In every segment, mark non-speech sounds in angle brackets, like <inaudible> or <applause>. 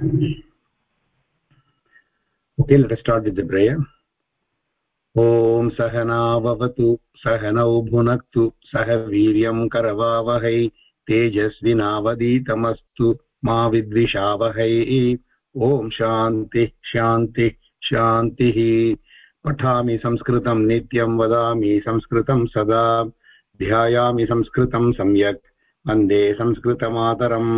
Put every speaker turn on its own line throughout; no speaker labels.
okay, let us start with the prayer. ॐ सहनाववतु सहनौ भुनक्तु सह वीर्यं करवावहै तेजस्विनावदीतमस्तु मा विद्विषावहै ॐ शान्तिः शान्तिः शान्तिः पठामि संस्कृतं नित्यं वदामि संस्कृतं सदा ध्यायामि संस्कृतं सम्यक् वंदे संस्कृतमातरम्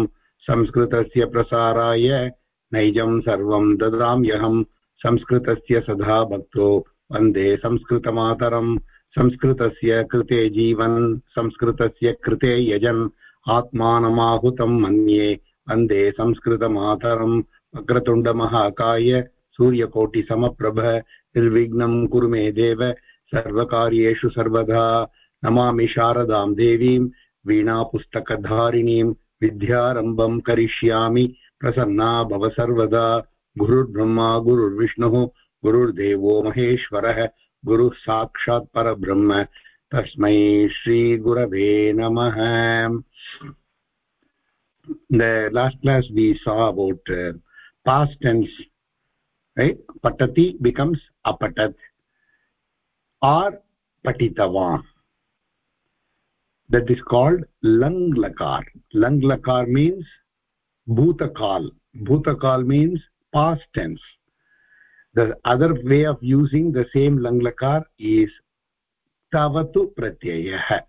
संस्कृतस्य प्रसाराय नैजं सर्वं ददाम्यहम् संस्कृतस्य सदा भक्तो वंदे संस्कृतमातरम्। संस्कृतस्य कृते जीवन्, संस्कृतस्य कृते यजन्। आत्मानमाहुतं मन्ये वंदे संस्कृतमातरम्। वक्रतुण्डमहाकाय सूर्यकोटिसमप्रभ। निर्विघ्नं कुरु मे देव। सर्वकार्येषु सर्वदा नमामि शारदां देवीं। वीणापुस्तकधारिणीं। विद्यारम्भम् करिष्यामि। प्रसन्ना भव सर्वदा। गुरुर्ब्रह्मा, गुरुर्विष्णुः, गुरुर्देवो महेश्वरः, गुरुः साक्षात् परब्रह्म। तस्मै श्रीगुरवे नमः। Last class we saw about past tense पठति बिकम्स् अपठत् आर् पठितवान् that is called lang lakar lang lakar means bhutakal bhutakal means past tense the other way of using the same lang lakar is tavatu pratyayah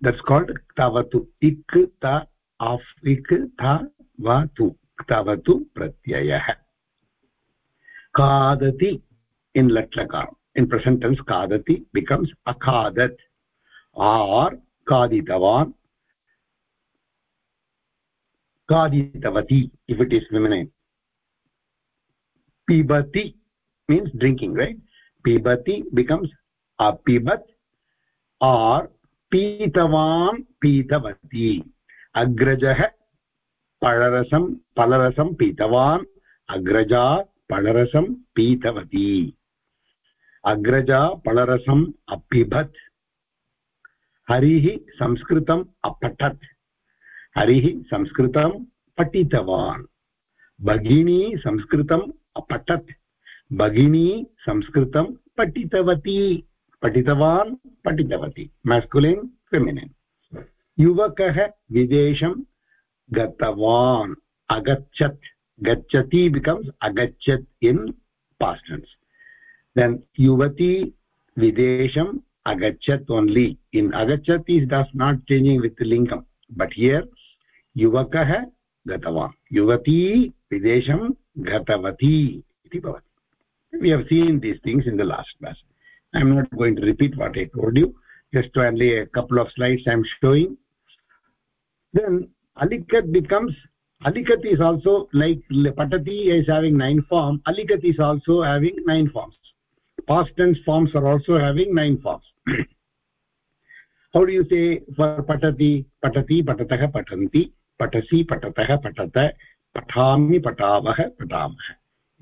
that's called tavatu ik ta of ik tha va tu tavatu pratyayah kadati in latlakar in present tense kadati becomes akadat or खादितवान् खादितवती if it is विमिने पिबति means drinking right पिबति becomes अपिबत् or पीतवान्, पीतवती। अग्रजः पलरसं पलरसं पीतवान्, अग्रजा पलरसं पीतवती। अग्रजा पलरसम् अपिबत्। हरिः संस्कृतम् अपठत्। हरिः संस्कृतं पठितवान्। भगिनी संस्कृतम् अपठत्। भगिनी संस्कृतं पठितवती। पठितवान्, पठितवती। मेस्कुलिन् फेमिनिन् युवकः विदेशं गतवान्। agachat gachati becomes agachat in past tense. Then yuvati agachat only. In agachat is does not changing with the lingam. But here yuvakah gatavan yuvati videsham gatavati. Iti bhavati. We have seen these things in the last class. I am not going to repeat what i told you. Just only a couple of slides i am showing. Then alikat becomes alikat is also like patati is having nine form. Alikat is also having nine forms past tense forms are also having nine forms how do you say for patati patati patatah patanti patasi patatah patata patami patavah patamah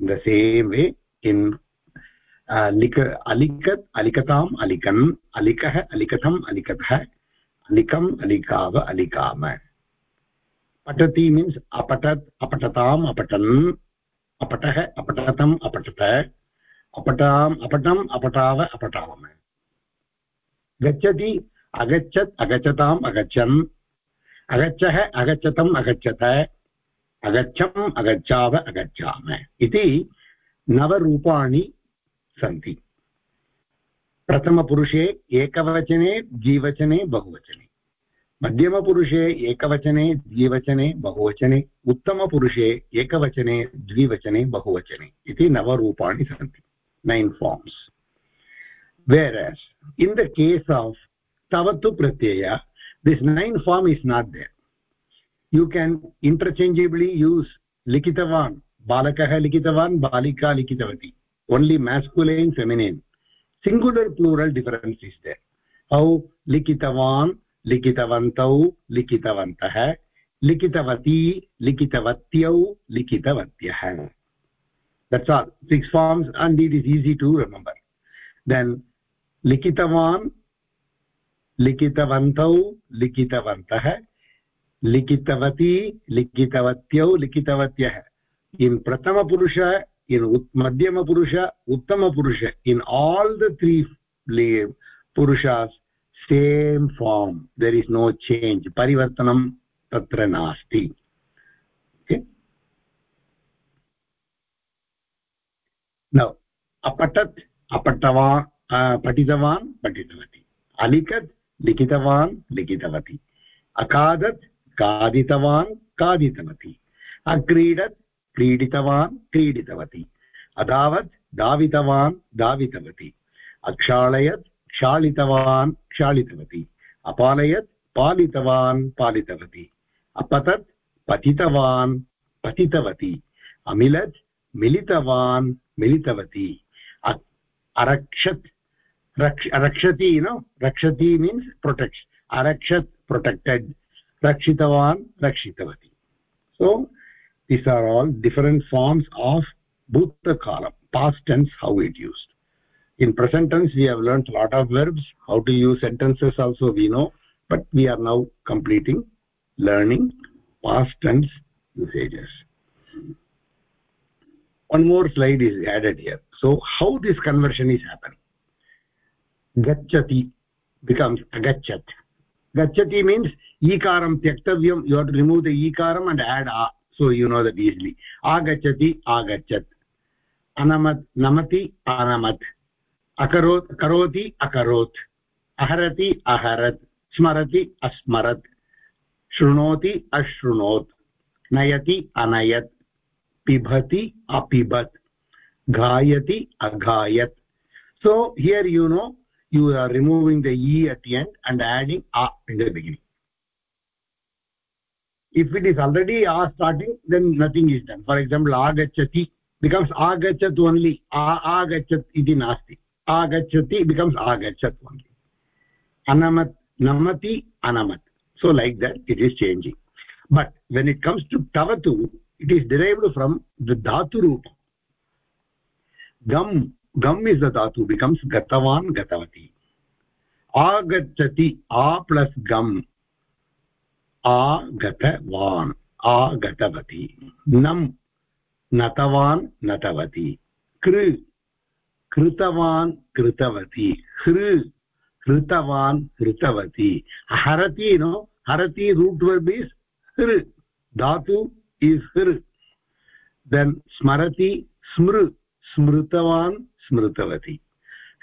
in the same way in uh, alikat alikatam alikan alikah alikatam alikatah alikam alikava alikama पठति means अपठत् अपठताम् अपठन् अपठः अपठतम् अपठत अपटाम्, अपटम्, अपटाव अपटाम गच्छति, अगच्छत्, अगच्छताम्, अगच्छन्। अगच्छः, अगच्छतम्, अगच्छत अगच्छम्, अगच्छाव, अगच्छाम इति नवरूपाणि सन्ति। प्रथमपुरुषे एकवचने, द्विवचने, बहुवचने। मध्यमपुरुषे एकवचने, द्विवचने, बहुवचने। उत्तमपुरुषे एकवचने, द्विवचने, बहुवचने। इति नवरूपाणि सन्ति। Nine forms whereas in the case of tavatu pratyaya this nine form is not there you can interchangeably use likitavan balakah likitavan balika likitavati only masculine feminine singular plural difference is there how likitavan लिखितवन्तौ लिखितवन्तः लिखितवती लिखितवत्यौ लिखितवत्यः that's all six forms and it is easy to remember then likitavan likitavantau likitavantah लिखितवती लिखितवत्यौ लिखितवत्यः in prathama purusha in madhyama purusha uttama purusha in all the three purushas same form there is no change parivartanam tatra nasti okay now, apatat apatavan पठितवान् पठितवती अलिखत् लिखितवान् लिखितवती अखादत् खादितवान् खादितवती अक्रीडत् क्रीडितवान् क्रीडितवती अधावत् धावितवान् धावितवती अक्षालयत् क्षालितवान् क्षालितवती अपालयत् पालितवान् पालितवती अपतत् पतितवान् पतितवती अमिलत् मिलितवान् मिलितवती अरक्षत् रक्ष रक्षति नो रक्षति मीन्स् प्रोटेक्ट् अरक्षत् प्रोटेक्टेड् रक्षितवान् रक्षितवती so these are all different forms of bhuta kala past tense how it used in present tense we have learned a lot of verbs how to use sentences also we know but we are now completing learning past tense usages One more slide is added here so how this conversion is happening gachati becomes agachat gachati means ekaram tyaktavyam you have to remove the ekaram and add a so you know that easily agachati agachat anamat namati anamat akarot karoti akarot aharati aharat स्मरति अस्मरत् शृणोति अशृणोत् नयति अनयत् पिबति अपिबत् घायति अघायत् so here you know you are removing the e at the end and adding a in the beginning if it is already a starting then nothing is done for example agachati becomes agachat only a agachat iti nasti agachati becomes agachat only anamat namati anamat so like that it is changing but when it comes to tavatu it is derived from the dhatu root gam gam is the dhatu becomes gatavan gatavati agachati a plus gam आगतवान् आगतवती नम् नतवान् नतवती कृ कृतवान् कृतवती हृ हृतवान् हृतवती हरति no हरति root verb is हृ धातु is हृ then स्मरति स्मृ स्मृतवान् स्मृतवती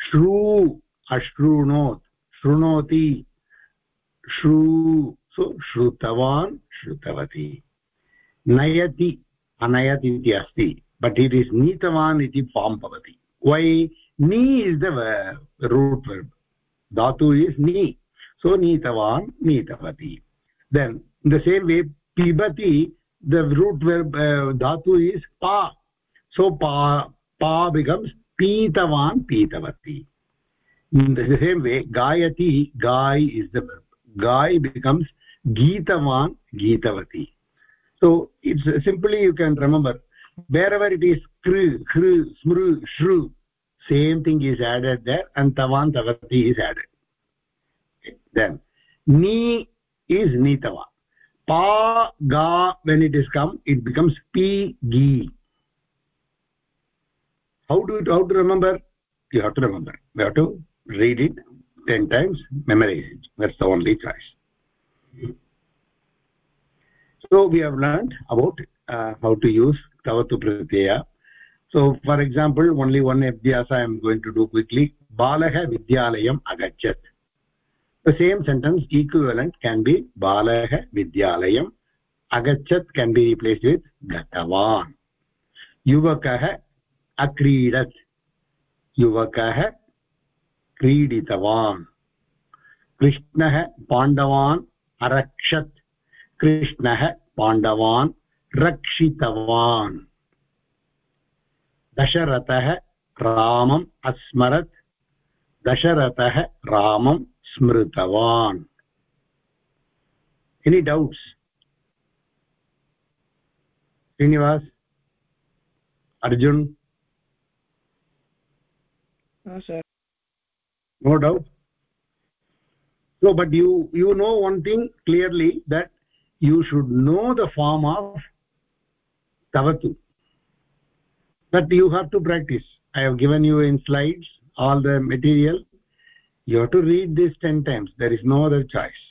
श्रू अश्रूणोत् शृणोति श्रू सो श्रुतवान् श्रुतवती नयति अनयत् इति अस्ति बट् इट् इस् नीतवान् इति फार्म् भवति वै नी इस् द रूट् धातु इस् नी सो नीतवान् नीतवती then the same way the root verb uh, dhatu is pa. So pa pa becomes pitavan pitavati in the same way gayati gay is the verb. Gay becomes geetavan geetavati. So it's uh, simply you can remember wherever it is kru kru smru shru same thing is added there and tavan tavati is added. Then ni is nitava pa ga when it is come it becomes p gi how do you how to remember? You have to remember. You have to read it 10 times memorize it. That's the only choice. So we have learned about uh, how to use tavatu pratyaya. So for example only one abhyasa i am going to do quickly. Balah vidyalayam agachat the same sentence equivalent can be balah vidyalayam agachat can be replaced with gatavan yuvakah akridat yuvakah क्रीडितवान् कृष्णः पाण्डवान् अरक्षत् कृष्णः पाण्डवान् रक्षितवान् दशरथः रामम् अस्मरत् दशरथः रामं smritavan any doubts? Srinivas? Arjun? No sir. No doubt? No but you you know one thing clearly that you should know the form of tavatu. But you have to practice. I have given you in slides all the material you have to read this 10 times. There is no other choice.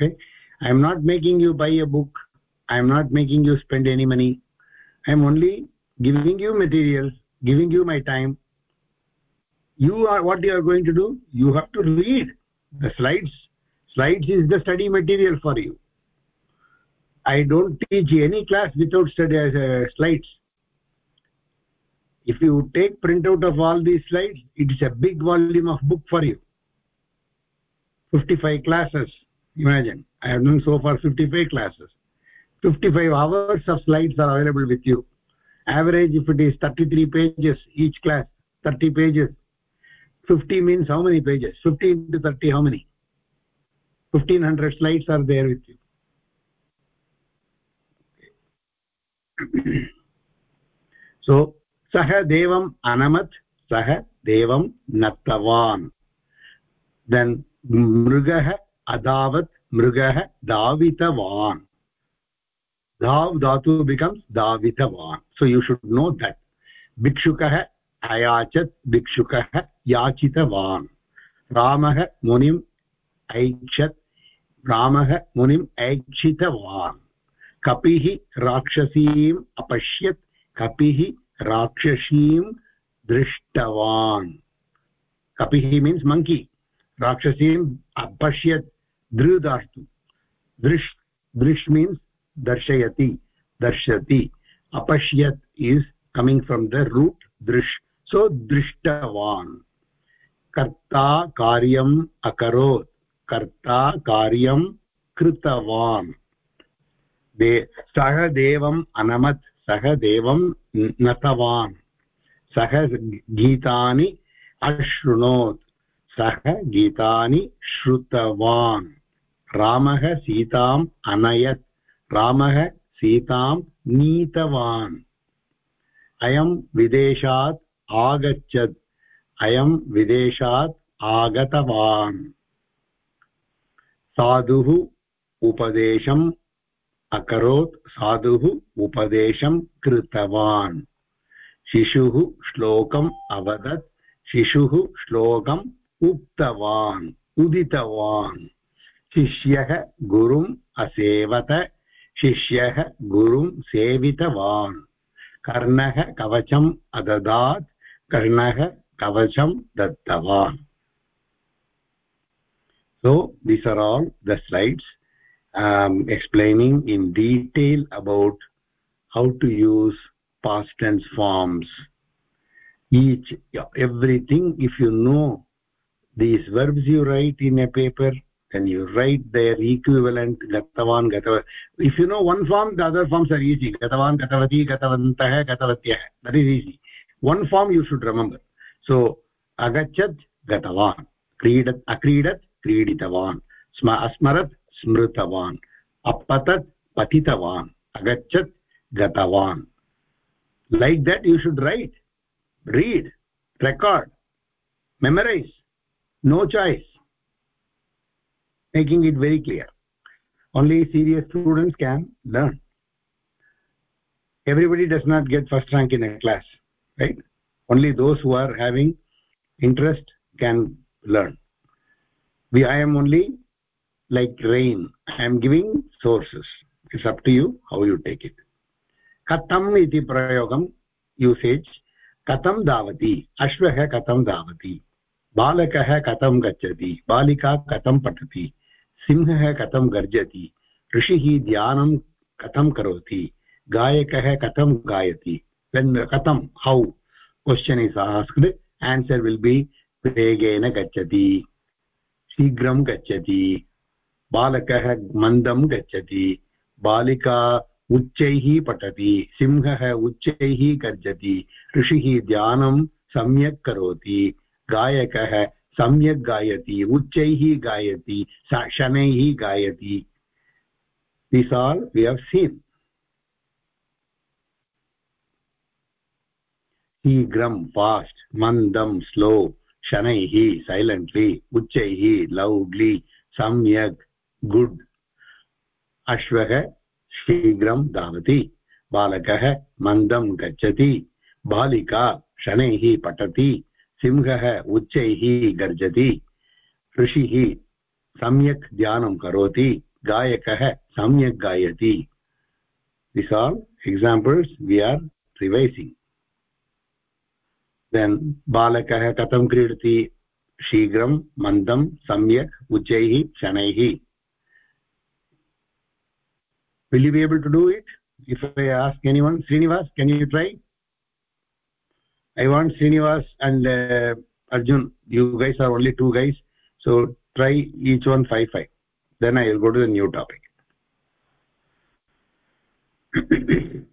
Okay? I am not making you buy a book. I am not making you spend any money. I am only giving you materials giving you my time. You are what you are going to do? You have to read the slides. Slides is the study material for you. I don't teach any class without study uh, slides if you take printout of all these slides it is a big volume of book for you. 55 classes imagine. I have done so far 55 classes. 55 hours of slides are available with you. Average if it is 33 pages each class 30 pages. 50 means how many pages? 15 to 30 how many? 1500 slides are there with you. <clears throat> So सः देवम् अनमत् सः देवं नत्तवान्। Then मृगः अधावत् मृगः धावितवान् धाव् धातु becomes धावितवान् so you should know that भिक्षुकः अयाचत्, भिक्षुकः याचितवान्। रामः मुनिम् ऐक्षत्, रामः मुनिम् ऐक्षितवान्। कपिः राक्षसीम् अपश्यत्, कपिः राक्षसीं दृष्टवान्। कपिः मीन्स् मङ्की राक्षसीम् अपश्यत् दृ दास्तु दृश् दृश् मीन्स् दर्शयति, दर्शति। अपश्यत् is coming from the root दृश् so दृष्टवान्। कर्ता कार्यम् अकरोत्। कर्ता कार्यं कृतवान्। दे सः देवम् अनमत्। सः देवं नतवान् सः गीतानि अशृणोत् सः गीतानि श्रुतवान्। रामः सीताम् अनयत्। रामः सीतां नीतवान्। अयं विदेशात् आगच्छत्। अयं विदेशात् आगतवान्। साधुः उपदेशम् अकरोत् साधुः उपदेशं कृतवान्। शिशुः श्लोकम् अवदत्, शिशुः श्लोकम् उक्तवान्, उदितवान्। शिष्यः गुरुम् असेवत, शिष्यः गुरुं सेवितवान्। कर्णः कवचम् अददात्, कर्णः कवचं दत्तवान्। So, these are all the slides. um, explaining in detail about how to use past tense forms each everything if you know these verbs you write in a paper then you write their equivalent gatavan gatav if you know one form the other forms are easy gatavan gatavati gatavantah gatavatyah that is easy one form you should remember so agachat gatavan क्रीडत् अक्रीडत् क्रीडितवान् स्म अस्मरत् स्मृतवान् अपतत् पतितवान् agachat gatavan like that you should write read record memorize no choice making it very clear only serious students can learn everybody does not get first rank in a class right only those who are having interest can learn we i am only like rain i am giving sources it's up to you how you take it katam iti prayogam usage katam davati ashvah katam davati बालकः कथं गच्छति बालिका कथं पठति सिंहः कथं गर्जति ऋषिः ध्यानं कथं करोति गायकः कथं गायति कथं how question is asked answer will be वेगेन गच्छति शीघ्रं गच्छति बालकः मन्दं गच्छति। बालिका उच्चैः पठति, सिंहः उच्चैः गर्जति, ऋषिः ध्यानं सम्यक् करोति, गायकः सम्यक् गायति, उच्चैः गायति शनैः गायति। This all we have seen शीघ्रं फास्ट् मन्दं स्लो शनैः सैलेण्ट्लि उच्चैः लौड्लि सम्यक् गुड्। अश्वः शीघ्रं धावति। बालकः मन्दं गच्छति। बालिका शनैः पठति। सिंहः उच्चैः गर्जति। ऋषिः सम्यक् ध्यानं करोति। गायकः सम्यक् गायति। This all examples we are revising then बालकः कथं क्रीडति? शीघ्रं मन्दं सम्यक्, उच्चैः, शनैः। Will you be able to do it? If i ask anyone srinivas can you try? I want srinivas and uh, arjun. You guys are only two guys so try each one five five. Then i will go to the new topic. <coughs>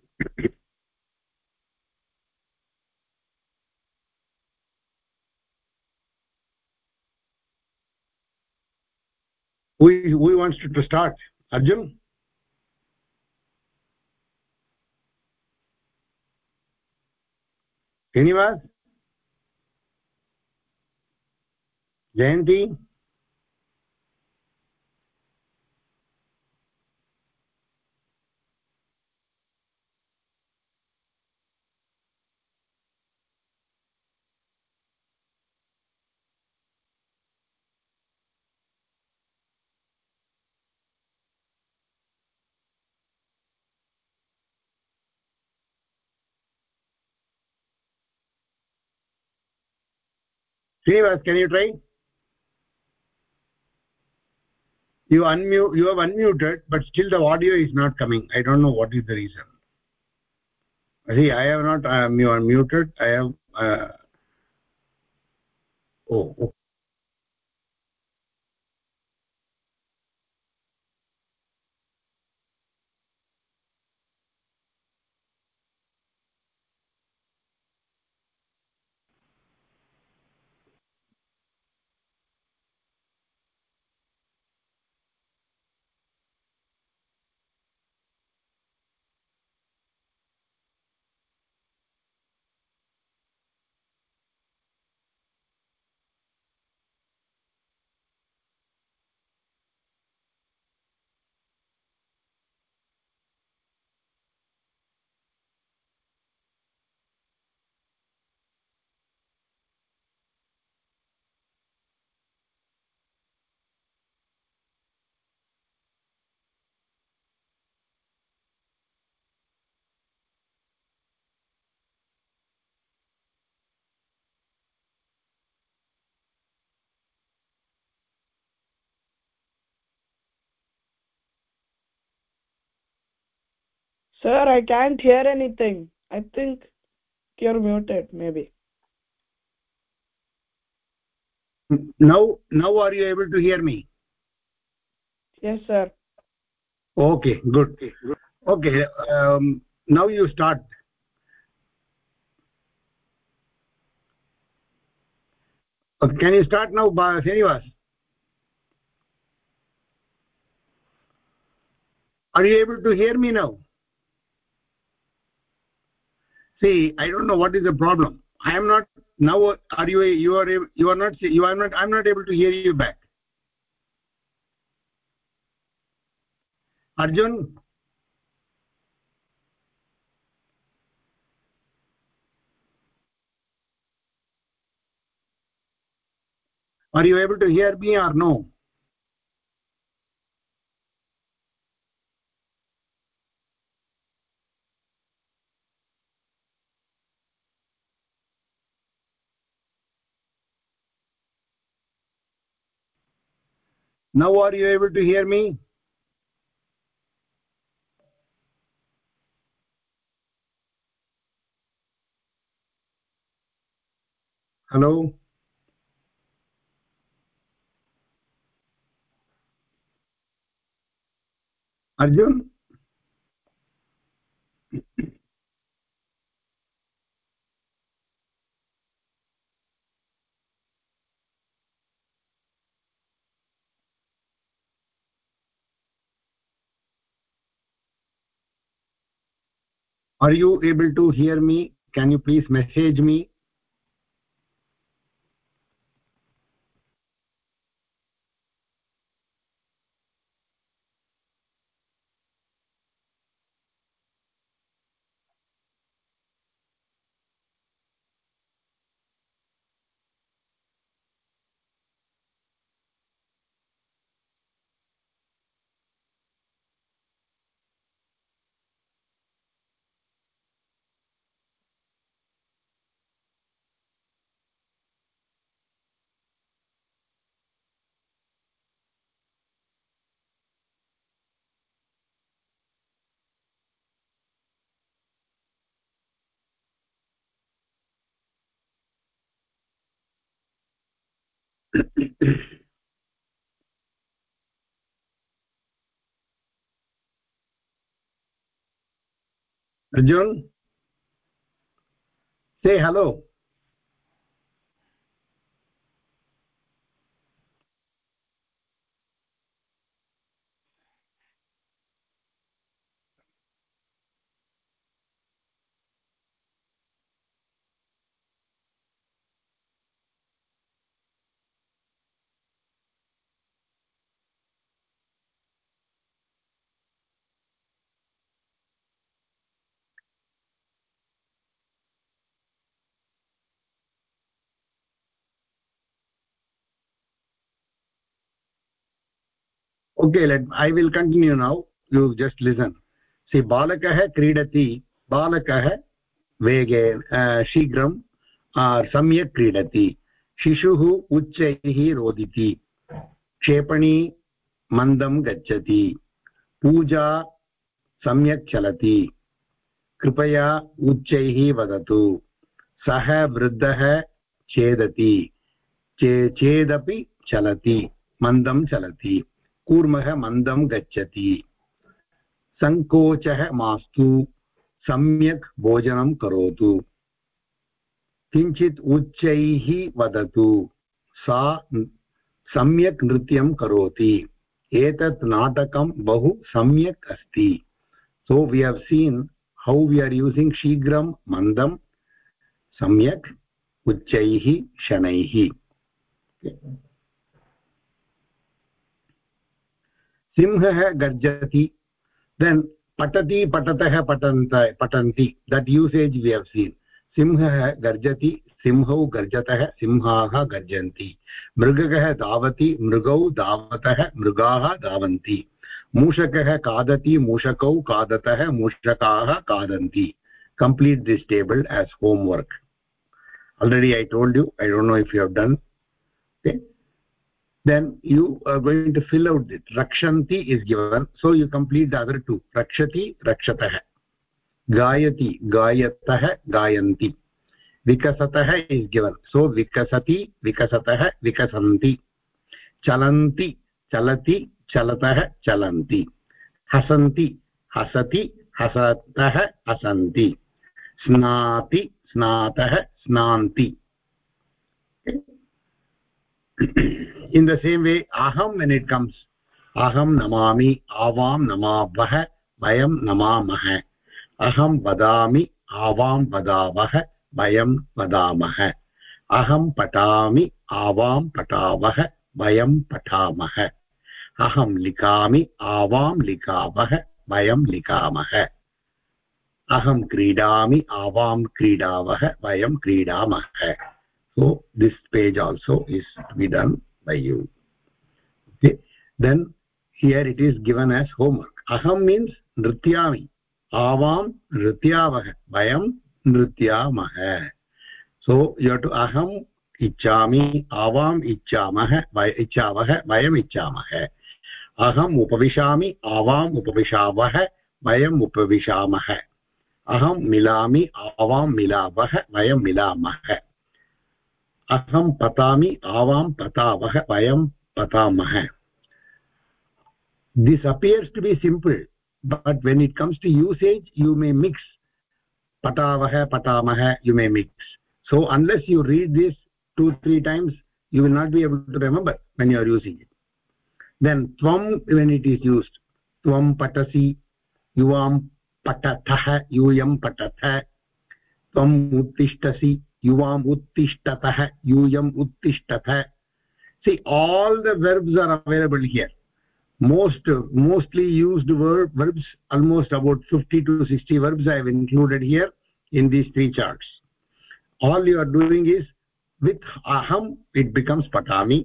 Who, who wants to, to start? Arjun Srinivas? Jayanti? Srinivas, can you try? You unmute, you have unmuted, but still the audio is not coming. I don't know what is the reason. See, I have not, I am, you are muted. I have, uh, oh,
sir i can't hear anything. I think you're muted maybe.
Now now are you able to hear me?
Yes sir.
Okay good. Okay um, now you start. Okay, can you start now Srinivas? Are you able to hear me now see i don't know what is the problem. I am not now are you you are you are not you are not i'm not able to hear you back. Arjun? Are you able to hear me or no now are you able to hear me? Hello? Arjun are you able to hear me? Can you please message me arjun say hello okay, let, i will continue now. You just listen. See balakah क्रीडति बालकः वेगे शीघ्रं सम्यक् क्रीडति शिशुः उच्चैः रोदिति क्षेपणी मन्दं गच्छति पूजा सम्यक् चलति कृपया उच्चैः वदतु सः वृद्धः चेदति चे चेदपि चलति मन्दं चलति कूर्मः मन्दं गच्छति। सङ्कोचः मास्तु, सम्यक् भोजनं करोतु। किञ्चित् उच्चैः वदतु, सा सम्यक् नृत्यं करोति। एतत् नाटकं बहु सम्यक् अस्ति। So we have seen how we are using शीघ्रं मन्दं, सम्यक् उच्चैः शनैः। सिंहः गर्जति। देन् पठति पठतः पठन्त पठन्ति that usage we have seen सिंहः गर्जति, सिंहौ गर्जतः, सिंहाः गर्जन्ति। मृगः धावति, मृगौ धावतः, मृगाः धावन्ति। मूषकः खादति, मूषकौ खादतः, मूषकाः खादन्ति। Complete this table as homework. Already i told you, i don't know if you have done okay then you are going to fill out it rakshanti is given so you complete the other two rakshati rakshatah gayati gayatah gayanti vikasatah is given so vikasati vikasatah vikasanti chalanti chalati chalatah chalanti hasanti hasati hasatah hasanti स्नाति स्नातः स्नान्ति in the same way aham when it comes aham namami avam namavah vayam namamah aham vadami avam vadavah vayam vadamah aham patami avam patavah vayam patamah aham likami avam likavah vayam likamah aham क्रीडामि आवां क्रीडावः vayam क्रीडामः so this page also is to be done by you okay then here it is given as homework aham means nrityami avam nrityavah vayam nrityamah so you have to aham ichchami avam ichchamah ichavah vayam ichchamah aham upavishami avam upavishavah vayam upavishamah aham milami avam milavah vayam milamah अहं पतामि आवां पतावः वयं पतामः this appears to be simple but when it comes to usage you may mix patavah patamah you may mix so unless you read this two three times you will not be able to remember when you are using it then tvam when it is used tvam patasi yuvam patatah yuyam patatah tvam uttishtasi युवाम् उत्तिष्ठतः यूयम् उत्तिष्ठतः see all the verbs are available here most mostly used verbs almost about fifty to sixty verbs I have included here in these three charts all you are doing is with अहम् it becomes पठामि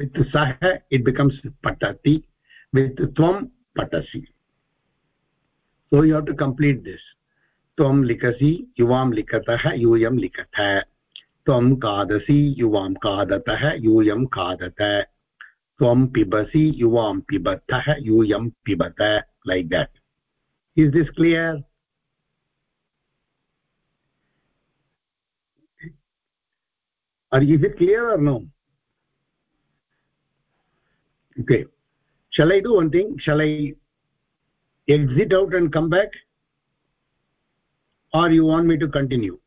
with सः it becomes पठति with त्वं पठसि so you have to complete this त्वं लिखसि युवां लिखतः यूयं लिखत त्वं खादसि युवां खादतः यूयं खादत त्वं पिबसि युवां पिबतः यूयं पिबत like that is this clear or is it clear or no okay shall i do one thing shall i exit out and come back or you want me to continue?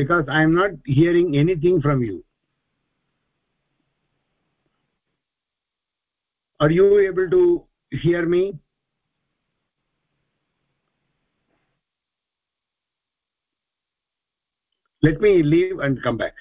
Because i am not hearing anything from you. Are you able to hear me? Let me leave and come back